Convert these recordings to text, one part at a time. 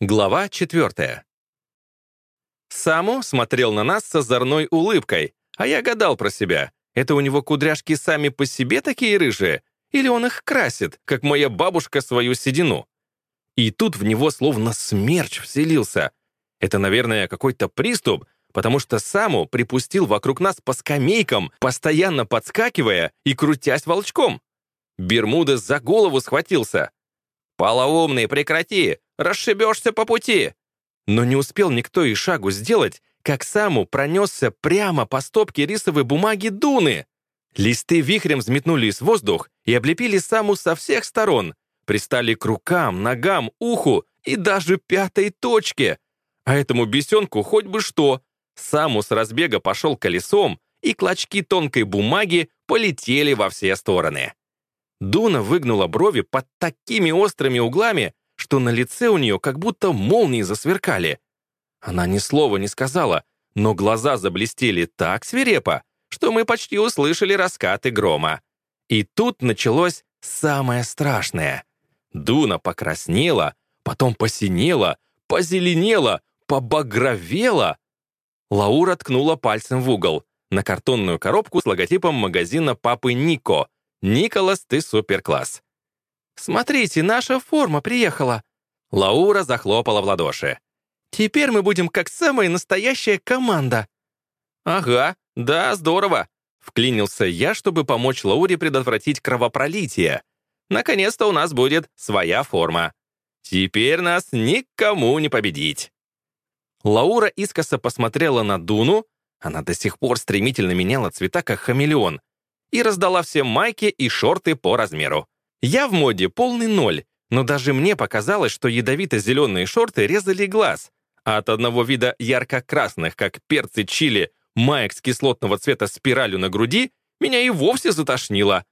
Глава четвертая. Саму смотрел на нас с озорной улыбкой, а я гадал про себя. Это у него кудряшки сами по себе такие рыжие? Или он их красит, как моя бабушка свою седину? И тут в него словно смерч вселился. Это, наверное, какой-то приступ, потому что Саму припустил вокруг нас по скамейкам, постоянно подскакивая и крутясь волчком. Бермуда за голову схватился. «Полоумный, прекрати! Расшибешься по пути!» Но не успел никто и шагу сделать, как Саму пронесся прямо по стопке рисовой бумаги Дуны. Листы вихрем взметнулись в воздух и облепили Саму со всех сторон, пристали к рукам, ногам, уху и даже пятой точке. А этому бесенку хоть бы что. Саму с разбега пошел колесом, и клочки тонкой бумаги полетели во все стороны. Дуна выгнула брови под такими острыми углами, что на лице у нее как будто молнии засверкали. Она ни слова не сказала, но глаза заблестели так свирепо, что мы почти услышали раскаты грома. И тут началось самое страшное. Дуна покраснела, потом посинела, позеленела, побагровела. Лаура ткнула пальцем в угол, на картонную коробку с логотипом магазина папы Нико. «Николас, ты суперкласс». «Смотрите, наша форма приехала!» Лаура захлопала в ладоши. «Теперь мы будем как самая настоящая команда!» «Ага, да, здорово!» Вклинился я, чтобы помочь Лауре предотвратить кровопролитие. «Наконец-то у нас будет своя форма. Теперь нас никому не победить!» Лаура искоса посмотрела на Дуну, она до сих пор стремительно меняла цвета, как хамелеон, и раздала всем майки и шорты по размеру. Я в моде полный ноль, но даже мне показалось, что ядовито-зеленые шорты резали глаз, а от одного вида ярко-красных, как перцы чили, маек с кислотного цвета спиралью на груди, меня и вовсе затошнило.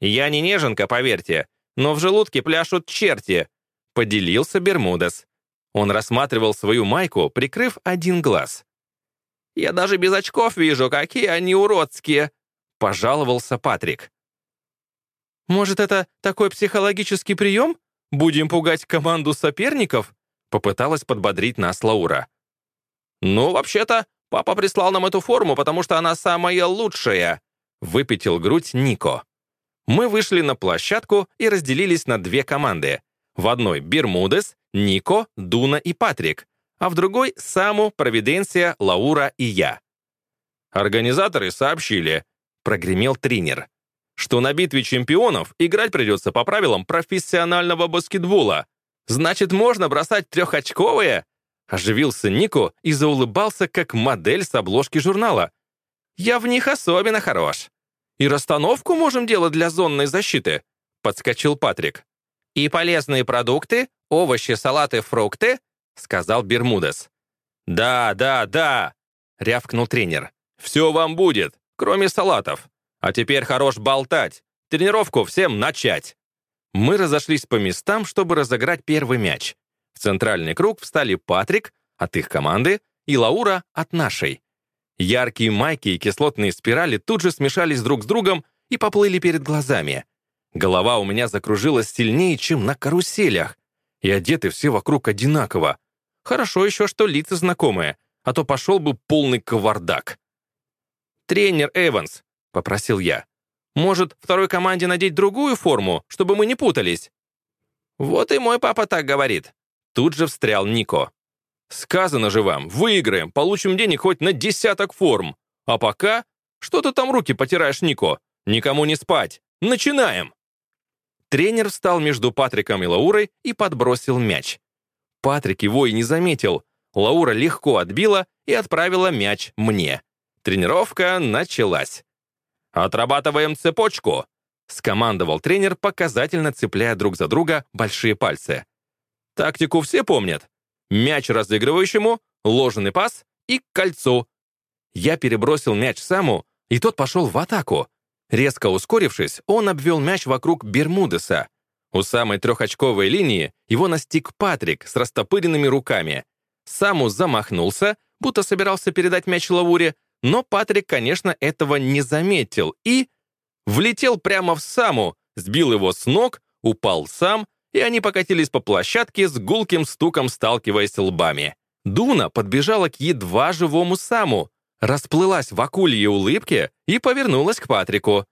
«Я не неженка, поверьте, но в желудке пляшут черти», — поделился Бермудес. Он рассматривал свою майку, прикрыв один глаз. «Я даже без очков вижу, какие они уродские», — пожаловался Патрик. «Может, это такой психологический прием? Будем пугать команду соперников?» Попыталась подбодрить нас Лаура. «Ну, вообще-то, папа прислал нам эту форму, потому что она самая лучшая», выпятил грудь Нико. Мы вышли на площадку и разделились на две команды. В одной Бермудес, Нико, Дуна и Патрик, а в другой Саму, Провиденция, Лаура и я. «Организаторы сообщили», — прогремел тренер что на битве чемпионов играть придется по правилам профессионального баскетбола. Значит, можно бросать трехочковые?» Оживился Нико и заулыбался, как модель с обложки журнала. «Я в них особенно хорош. И расстановку можем делать для зонной защиты», подскочил Патрик. «И полезные продукты, овощи, салаты, фрукты», сказал Бермудес. «Да, да, да», рявкнул тренер. «Все вам будет, кроме салатов. А теперь хорош болтать. Тренировку всем начать. Мы разошлись по местам, чтобы разыграть первый мяч. В центральный круг встали Патрик от их команды и Лаура от нашей. Яркие майки и кислотные спирали тут же смешались друг с другом и поплыли перед глазами. Голова у меня закружилась сильнее, чем на каруселях. И одеты все вокруг одинаково. Хорошо еще, что лица знакомые, а то пошел бы полный кавардак. «Тренер Эванс, — попросил я. «Может, второй команде надеть другую форму, чтобы мы не путались?» «Вот и мой папа так говорит». Тут же встрял Нико. «Сказано же вам, выиграем, получим денег хоть на десяток форм. А пока... Что ты там руки потираешь, Нико? Никому не спать. Начинаем!» Тренер встал между Патриком и Лаурой и подбросил мяч. Патрик его и не заметил. Лаура легко отбила и отправила мяч мне. Тренировка началась. «Отрабатываем цепочку!» — скомандовал тренер, показательно цепляя друг за друга большие пальцы. «Тактику все помнят. Мяч разыгрывающему, ложный пас и к кольцу». Я перебросил мяч Саму, и тот пошел в атаку. Резко ускорившись, он обвел мяч вокруг Бермудеса. У самой трехочковой линии его настиг Патрик с растопыренными руками. Саму замахнулся, будто собирался передать мяч Лауре, но Патрик, конечно, этого не заметил и влетел прямо в Саму, сбил его с ног, упал сам и они покатились по площадке с гулким стуком, сталкиваясь лбами. Дуна подбежала к едва живому Саму, расплылась в акулье улыбке и повернулась к Патрику.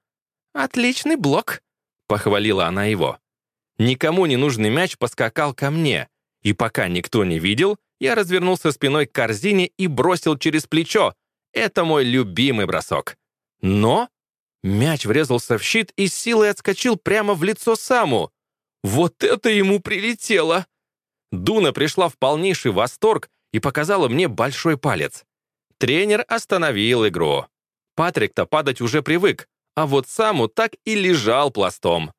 «Отличный блок», — похвалила она его. Никому не нужный мяч поскакал ко мне, и пока никто не видел, я развернулся спиной к корзине и бросил через плечо. Это мой любимый бросок. Но мяч врезался в щит и силой отскочил прямо в лицо Саму. Вот это ему прилетело! Дуна пришла в полнейший восторг и показала мне большой палец. Тренер остановил игру. Патрик-то падать уже привык, а вот Саму так и лежал пластом.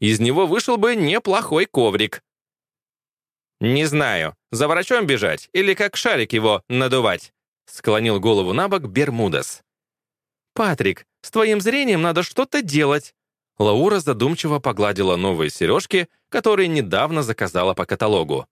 Из него вышел бы неплохой коврик. «Не знаю, за врачом бежать или как шарик его надувать?» Склонил голову на бок Бермудес. «Патрик, с твоим зрением надо что-то делать». Лаура задумчиво погладила новые сережки, которые недавно заказала по каталогу.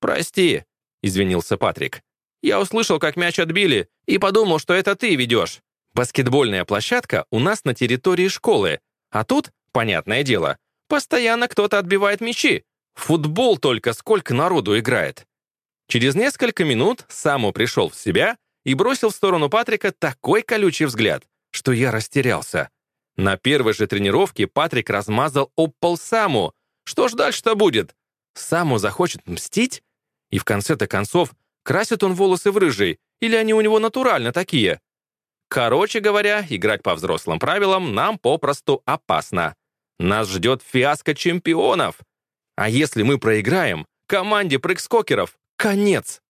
«Прости», — извинился Патрик. «Я услышал, как мяч отбили, и подумал, что это ты ведешь. Баскетбольная площадка у нас на территории школы, а тут, понятное дело, постоянно кто-то отбивает мячи. Футбол только сколько народу играет». Через несколько минут Саму пришел в себя и бросил в сторону Патрика такой колючий взгляд, что я растерялся. На первой же тренировке Патрик размазал об пол Саму. Что ж дальше-то будет? Саму захочет мстить? И в конце-то концов, красит он волосы в рыжий, или они у него натурально такие? Короче говоря, играть по взрослым правилам нам попросту опасно. Нас ждет фиаско чемпионов. А если мы проиграем, команде прыг-скокеров конец.